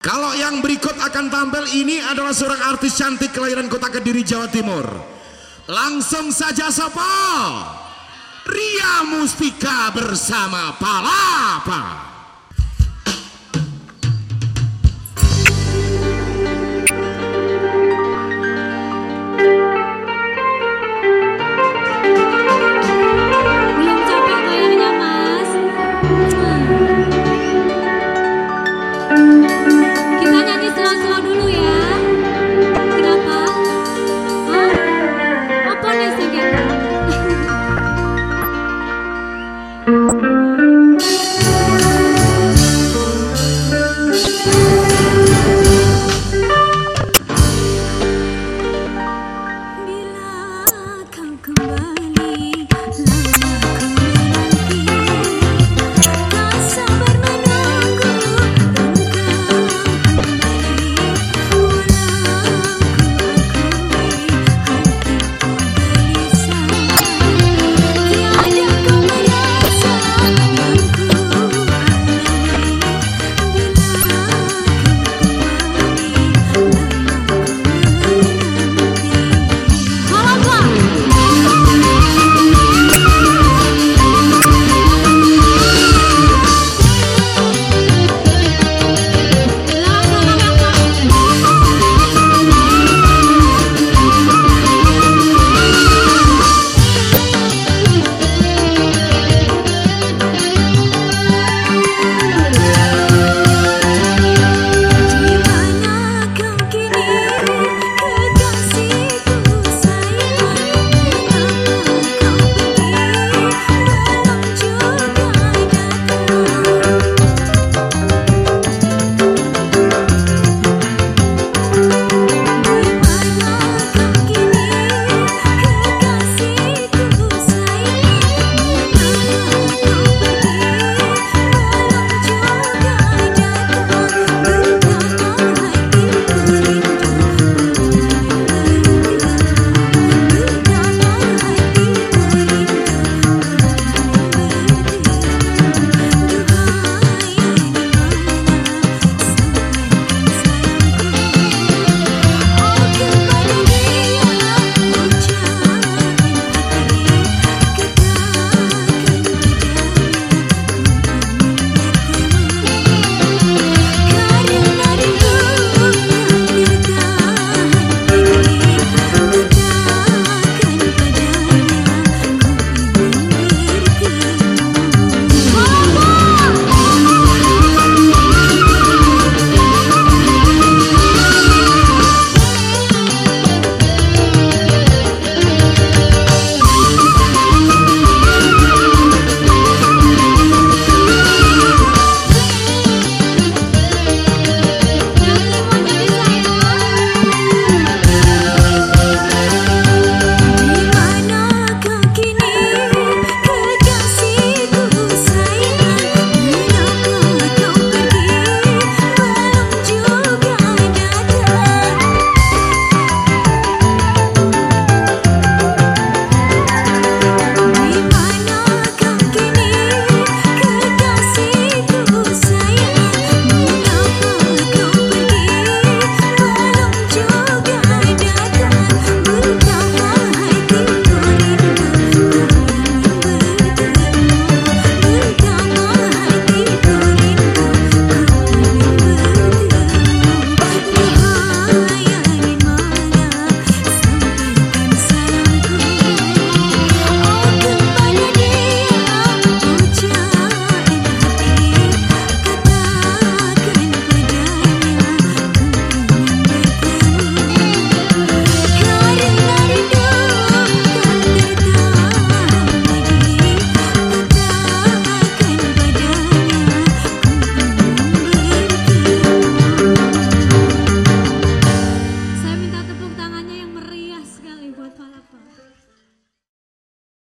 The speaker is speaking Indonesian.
Kalau yang berikut akan tampil ini adalah seorang artis cantik kelahiran kota Kediri, Jawa Timur. Langsung saja sopo. Ria Mustika bersama Palapa. Belum capek goyangnya mas